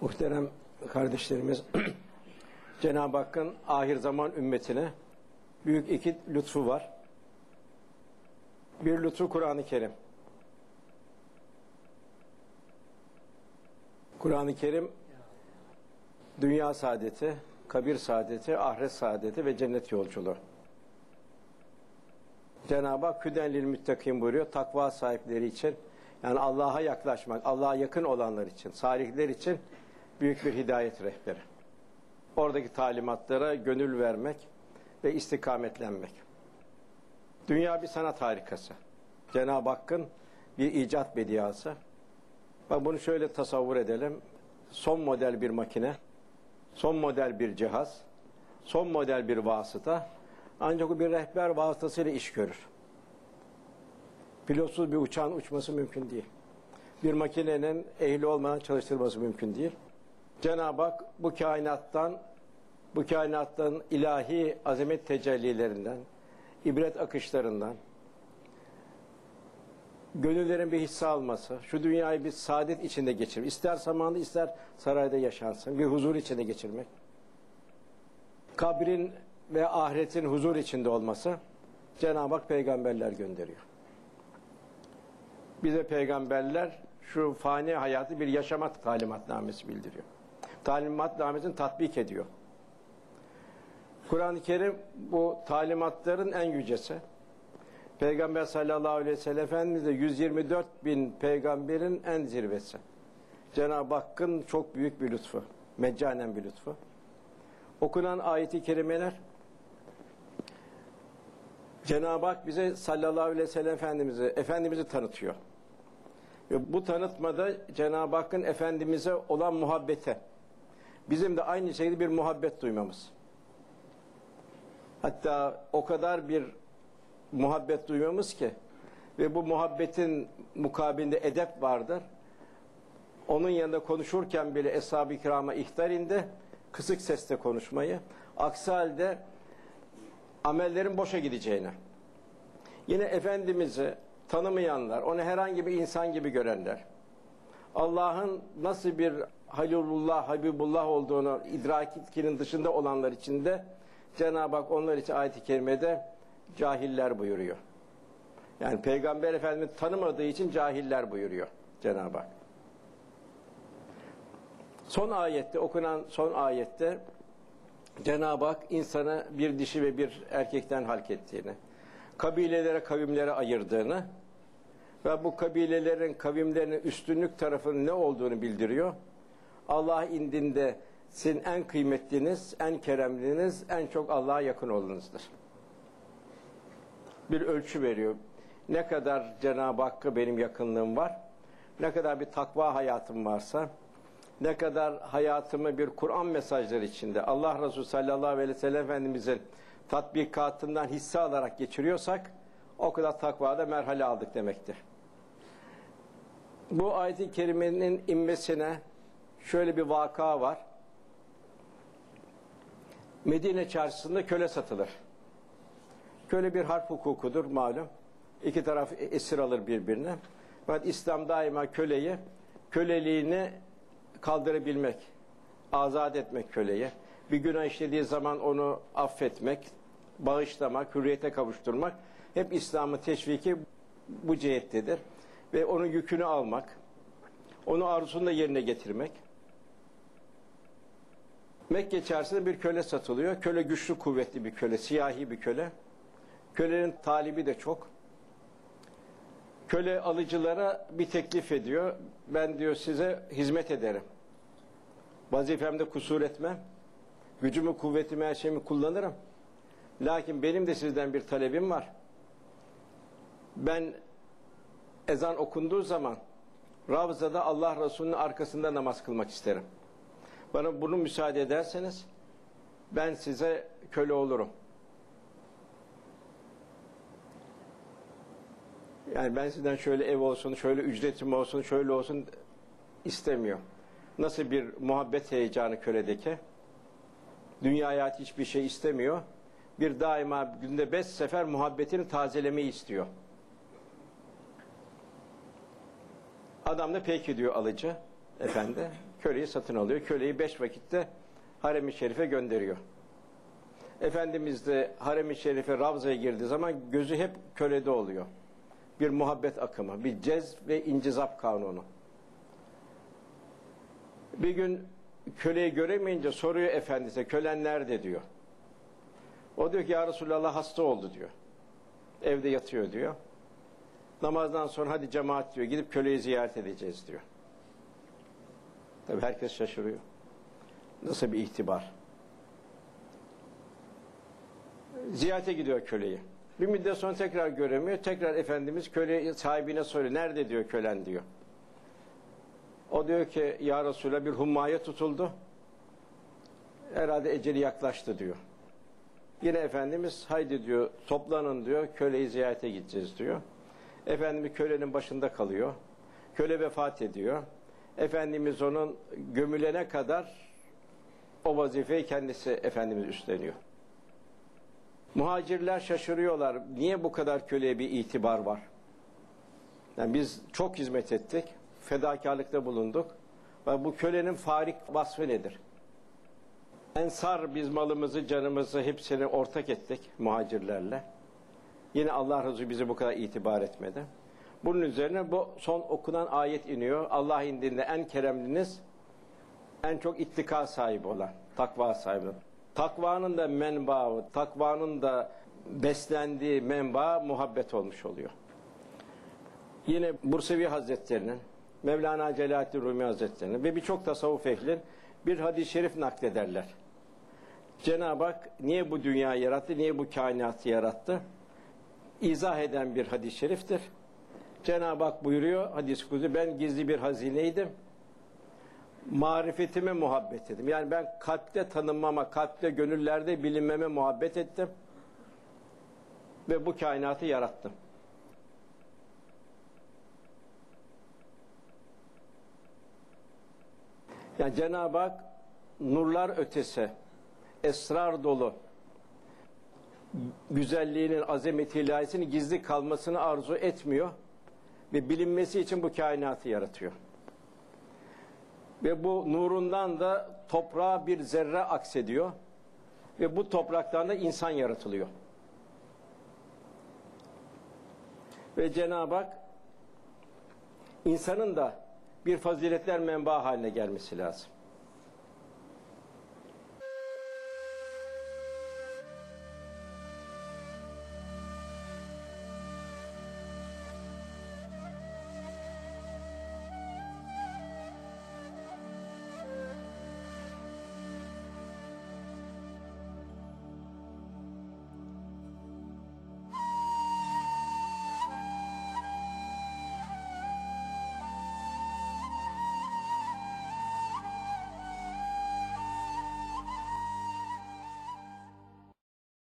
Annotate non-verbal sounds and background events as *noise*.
Muhterem kardeşlerimiz, *clears throat* Cenab-ı Hakk'ın ahir zaman ümmetine büyük iki lütfu var. Bir lütfu Kur'an-ı Kerim. Kur'an-ı Kerim dünya saadeti, kabir saadeti, ahiret saadeti ve cennet yolculuğu. Cenab-ı Hak hüdenlil müttakim buyuruyor. Takva sahipleri için yani Allah'a yaklaşmak, Allah'a yakın olanlar için, salihler için büyük bir hidayet rehberi. Oradaki talimatlara gönül vermek ve istikametlenmek. Dünya bir sanat harikası. Cenab-ı Hakk'ın bir icat bediası. Bak bunu şöyle tasavvur edelim. Son model bir makine, son model bir cihaz, son model bir vasıta ancak o bir rehber vasıtasıyla iş görür. Pilotsuz bir uçağın uçması mümkün değil. Bir makinenin ehli olmadan çalıştırması mümkün değil. Cenab-ı Hak bu kainattan, bu kainattan ilahi azamet tecellilerinden, ibret akışlarından, gönüllerin bir hisse alması, şu dünyayı bir saadet içinde geçirmek, ister zamanında ister sarayda yaşansın, bir huzur içinde geçirmek, kabrin ve ahiretin huzur içinde olması, Cenab-ı Hak peygamberler gönderiyor. Bize peygamberler şu fani hayatı bir yaşamak talimatnamesi bildiriyor. Talimatnamesini tatbik ediyor. Kur'an-ı Kerim bu talimatların en yücesi. Peygamber sallallahu aleyhi ve sellem Efendimiz de 124 bin peygamberin en zirvesi. Cenab-ı Hakk'ın çok büyük bir lütfu. Meccanen bir lütfu. Okunan ayeti kerimeler Cenab-ı Hak bize sallallahu aleyhi ve sellem Efendimiz'i, Efendimiz'i tanıtıyor. Ve bu tanıtmada Cenab-ı Hakk'ın Efendimiz'e olan muhabbete, bizim de aynı şekilde bir muhabbet duymamız. Hatta o kadar bir muhabbet duymamız ki ve bu muhabbetin mukabilinde edep vardır. Onun yanında konuşurken bile Eshab-ı Kiram'a ihtar indi, kısık sesle konuşmayı. Aksi halde amellerin boşa gideceğine. Yine Efendimiz'i tanımayanlar, onu herhangi bir insan gibi görenler, Allah'ın nasıl bir Halilullah, Habibullah olduğunu idrakinin dışında olanlar için de Cenab-ı Hak onlar için ayet-i kerimede cahiller buyuruyor. Yani Peygamber Efendimiz tanımadığı için cahiller buyuruyor Cenab-ı Hak. Son ayette, okunan son ayette Cenab-ı Hak insana bir dişi ve bir erkekten halk ettiğini, kabilelere, kavimlere ayırdığını ve bu kabilelerin, kavimlerinin üstünlük tarafının ne olduğunu bildiriyor. Allah indinde sizin en kıymetliniz, en keremliniz, en çok Allah'a yakın olanınızdır. Bir ölçü veriyor. Ne kadar Cenab-ı Hakk'a benim yakınlığım var, ne kadar bir takva hayatım varsa, ne kadar hayatımı bir Kur'an mesajları içinde Allah Resulü sallallahu aleyhi ve sellem Efendimizin tatbikatından hisse alarak geçiriyorsak o kadar takvada merhale aldık demektir. Bu ayet-i kerimenin inmesine şöyle bir vaka var. Medine çarşısında köle satılır. Köle bir harp hukukudur malum. İki taraf esir alır birbirine. Fakat İslam daima köleyi, köleliğini kaldırabilmek, azat etmek köleye, bir günah işlediği zaman onu affetmek, bağışlamak, hürriyete kavuşturmak hep İslam'ın teşviki bu cihettedir. Ve onun yükünü almak, onu arzusunu da yerine getirmek. Mekke içerisinde bir köle satılıyor. Köle güçlü, kuvvetli bir köle, siyahi bir köle. Kölenin talibi de çok. Köle alıcılara bir teklif ediyor. Ben diyor size hizmet ederim. Vazifemde kusur etmem. Gücümü, kuvvetimi, her şeyimi kullanırım. Lakin benim de sizden bir talebim var. Ben ezan okunduğu zaman Ravza'da Allah Resulü'nün arkasında namaz kılmak isterim. Bana bunu müsaade ederseniz ben size köle olurum. Yani ben sizden şöyle ev olsun, şöyle ücretim olsun, şöyle olsun istemiyor. Nasıl bir muhabbet heyecanı köledeki? Dünya hayatı hiçbir şey istemiyor. Bir daima günde beş sefer muhabbetini tazelemeyi istiyor. Adam da peki diyor alıcı efendi. Köleyi satın alıyor. Köleyi beş vakitte harem-i şerife gönderiyor. Efendimiz de harem-i şerife Ravza'ya girdiği zaman gözü hep kölede oluyor. Bir muhabbet akımı, bir cez ve incizap kanunu. Bir gün köleyi göremeyince soruyor efendisi, kölen nerede diyor. O diyor ki ya Resulallah hasta oldu diyor. Evde yatıyor diyor. Namazdan sonra hadi cemaat diyor, gidip köleyi ziyaret edeceğiz diyor. Tabi herkes şaşırıyor. Nasıl bir itibar. Ziyarete gidiyor köleyi. Bir müddet sonra tekrar göremiyor. Tekrar Efendimiz köle sahibine soruyor. Nerede diyor kölen diyor. O diyor ki ya Resulallah bir hummaya tutuldu. Herhalde eceli yaklaştı diyor. Yine Efendimiz haydi diyor toplanın diyor köleyi ziyarete gideceğiz diyor. Efendimiz kölenin başında kalıyor. Köle vefat ediyor. Efendimiz onun gömülene kadar o vazifeyi kendisi Efendimiz üstleniyor. Muhacirler şaşırıyorlar. Niye bu kadar köleye bir itibar var? Yani biz çok hizmet ettik. Fedakarlıkta bulunduk. Ve bu kölenin farik vasfı nedir? Ensar biz malımızı, canımızı hepsini ortak ettik muhacirlerle. Yine Allah Resulü bizi bu kadar itibar etmedi. Bunun üzerine bu son okunan ayet iniyor. Allah indinde en keremliniz, en çok ittika sahibi olan, takva sahibi. Takvanın da menbaı, takvanın da beslendiği menba muhabbet olmuş oluyor. Yine Bursevi Hazretleri'nin, Mevlana Celaleddin Rumi Hazretleri'nin ve birçok tasavvuf ehlin bir hadis-i şerif naklederler. Cenab-ı Hak niye bu dünyayı yarattı, niye bu kainatı yarattı? İzah eden bir hadis-i şeriftir. Cenab-ı Hak buyuruyor hadis-i kuzu ben gizli bir hazineydim. Marifetime muhabbet ettim. Yani ben kalpte tanınmama, kalpte, gönüllerde bilinmeme muhabbet ettim. Ve bu kainatı yarattım. Yani Cenab-ı Hak nurlar ötesi, esrar dolu, güzelliğinin, azameti ilahisinin gizli kalmasını arzu etmiyor ve bilinmesi için bu kainatı yaratıyor. Ve bu nurundan da toprağa bir zerre aksediyor ve bu topraktan da insan yaratılıyor. Ve Cenab-ı Hak insanın da bir faziletler menba haline gelmesi lazım.